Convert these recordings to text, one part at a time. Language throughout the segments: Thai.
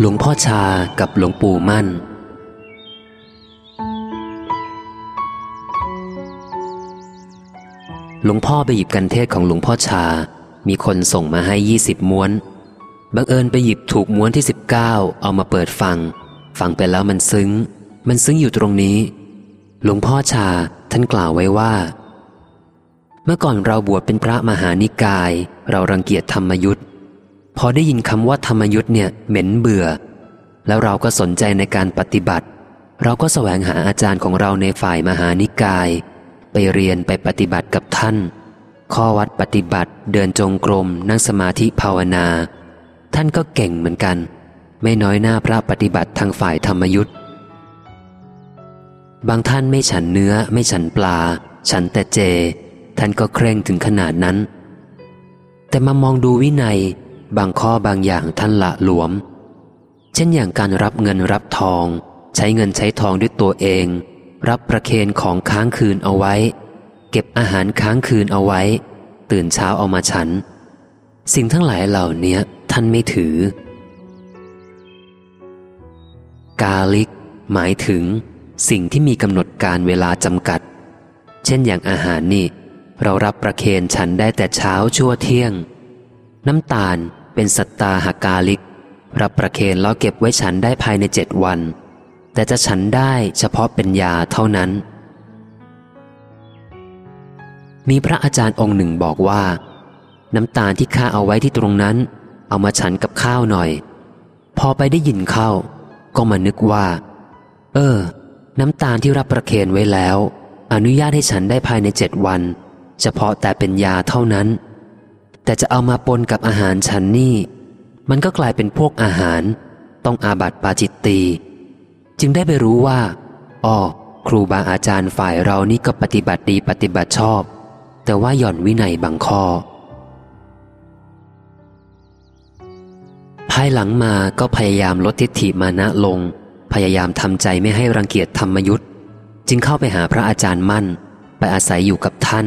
หลวงพ่อชากับหลวงปู่มั่น หลวงพ่อไปหยิบกันเทศของหลวงพ่อชา มีคนส่งมาให้ยี่สิบม้วน บังเอิญไปหยิบถูกม้วนที่สิบเก้าเอามาเปิดฟัง ฟังไปแล้วมันซึ้ง มันซึ้งอยู่ตรงนี้ หลวงพ่อชาท่านกล่าวไว้ว่า เมื่อก่อนเราบวชเป็นพระมหานิกาย เรารังเกียจธรรมยุทธ์ พอได้ยินคำว่าธรรมยุทธ์เนี่ยเหม็นเบื่อ แล้วเราก็สนใจในการปฏิบัติ เราก็แสวงหาอาจารย์ของเราในฝ่ายมหานิกาย ไปเรียนไปปฏิบัติกับท่าน ข้อวัดปฏิบัติเดินจงกรม นั่งสมาธิภาวนา ท่านก็เก่งเหมือนกัน ไม่น้อยหน้าพระปฏิบัติทางฝ่ายธรรมยุทธ์บางท่านไม่ฉันเนื้อไม่ฉันปลา ฉันแต่เจ ท่านก็เคร่งถึงขนาดนั้น แต่มามองดูวินัย บางข้อบางอย่างท่านละหลวม เช่นอย่างการรับเงินรับทอง ใช้เงินใช้ทองด้วยตัวเอง รับประเคนของค้างคืนเอาไว้ เก็บอาหารค้างคืนเอาไว้ ตื่นเช้าเอามาฉัน สิ่งทั้งหลายเหล่านี้ท่านไม่ถือ กาลิก หมายถึง สิ่งที่มีกำหนดการเวลาจำกัด เช่นอย่างอาหารนี่เรารับประเคนฉันได้แต่เช้าชั่วเที่ยง น้ำตาล เป็นสัตตาหากาลิก รับประเคนแล้วเก็บไว้ฉันได้ภายในเจ็ดวัน แต่จะฉันได้เฉพาะเป็นยาเท่านั้น มีพระอาจารย์องค์หนึ่งบอกว่า น้ำตาลที่ข้าเอาไว้ที่ตรงนั้น เอามาฉันกับข้าวหน่อย พอไปได้ยินเข้า ก็มานึกว่า เออ น้ำตาลที่รับประเคนไว้แล้ว อนุญาตให้ฉันได้ภายในเจ็ดวัน เฉพาะแต่เป็นยาเท่านั้น แต่จะเอามาปนกับอาหารฉันนี่ มันก็กลายเป็นพวกอาหาร ต้องอาบัติปาจิตตี จึงได้ไปรู้ว่าอ๋อครูบาอาจารย์ฝ่ายเรานี่ก็ปฏิบัติดีปฏิบัติชอบ แต่ว่าหย่อนวินัยบางข้อ ภายหลังมาก็พยายามลดทิฏฐิมานะลง พยายามทำใจไม่ให้รังเกียจธรรมยุทธ์จึงเข้าไปหาพระอาจารย์มั่น ไปอาศัยอยู่กับท่าน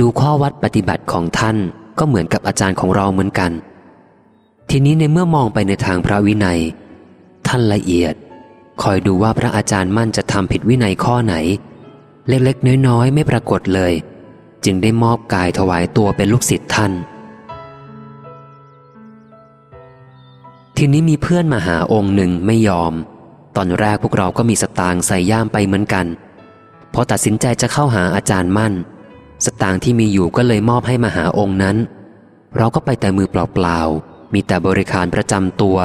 ดูข้อวัดปฏิบัติของท่าน ก็เหมือนกับอาจารย์ของเราเหมือนกัน ทีนี้ในเมื่อมองไปในทางพระวินัย ท่านละเอียด คอยดูว่าพระอาจารย์มั่นจะทำผิดวินัยข้อไหน เล็กๆ น้อยๆ ไม่ปรากฏเลย จึงได้มอบกายถวายตัวเป็นลูกศิษย์ท่าน ทีนี้มีเพื่อนมาหาองค์หนึ่งไม่ยอม ตอนแรกพวกเราก็มีสตางค์ใส่ย่ามไปเหมือนกันพอตัดสินใจจะเข้าหาอาจารย์มั่น สตางค์ที่มีอยู่ก็เลยมอบให้มาหาองค์นั้น เราก็ไปแต่มือเปล่าๆ มีแต่บริการประจำตัว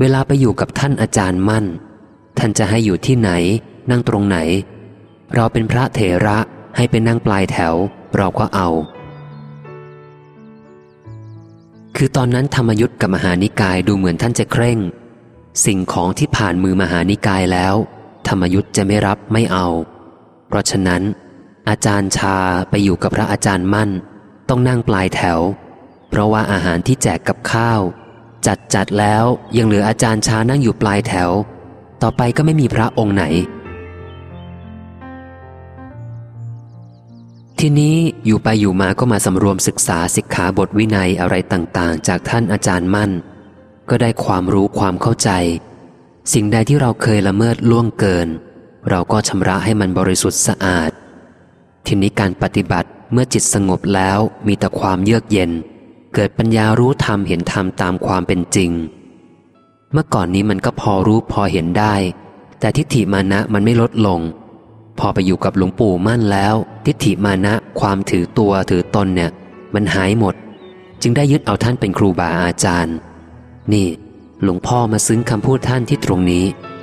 เวลาไปอยู่กับท่านอาจารย์มั่น ท่านจะให้อยู่ที่ไหน นั่งตรงไหน เราเป็นพระเถระให้ไปนั่งปลายแถว เราก็เอา คือตอนนั้นธรรมยุทธ์กับมหานิกายดูเหมือนท่านจะเคร่ง สิ่งของที่ผ่านมือมหานิกายแล้ว ธรรมยุทธ์จะไม่รับไม่เอา เพราะฉะนั้น อาจารย์ชาไปอยู่กับพระอาจารย์มั่น ต้องนั่งปลายแถว เพราะว่าอาหารที่แจกกับข้าว จัดจัดแล้วยังเหลืออาจารย์ชานั่งอยู่ปลายแถว ต่อไปก็ไม่มีพระองค์ไหน ทีนี้อยู่ไปอยู่มาก็มาสำรวมศึกษาสิกขาบทวินัยอะไรต่างๆ จากท่านอาจารย์มั่น ก็ได้ความรู้ความเข้าใจ สิ่งใดที่เราเคยละเมิดล่วงเกิน เราก็ชำระให้มันบริสุทธิ์สะอาด ทีนี้การปฏิบัติเมื่อจิตสงบแล้วมีแต่ความเยือกเย็น เกิดปัญญารู้ธรรมเห็นธรรมตามความเป็นจริง เมื่อก่อนนี้มันก็พอรู้พอเห็นได้ แต่ทิฏฐิมานะมันไม่ลดลง พอไปอยู่กับหลวงปู่มั่นแล้ว ทิฏฐิมานะความถือตัวถือตนเนี่ย มันหายหมด จึงได้ยึดเอาท่านเป็นครูบาอาจารย์ นี่ หลวงพ่อมาซึ้งคำพูดท่านที่ตรงนี้「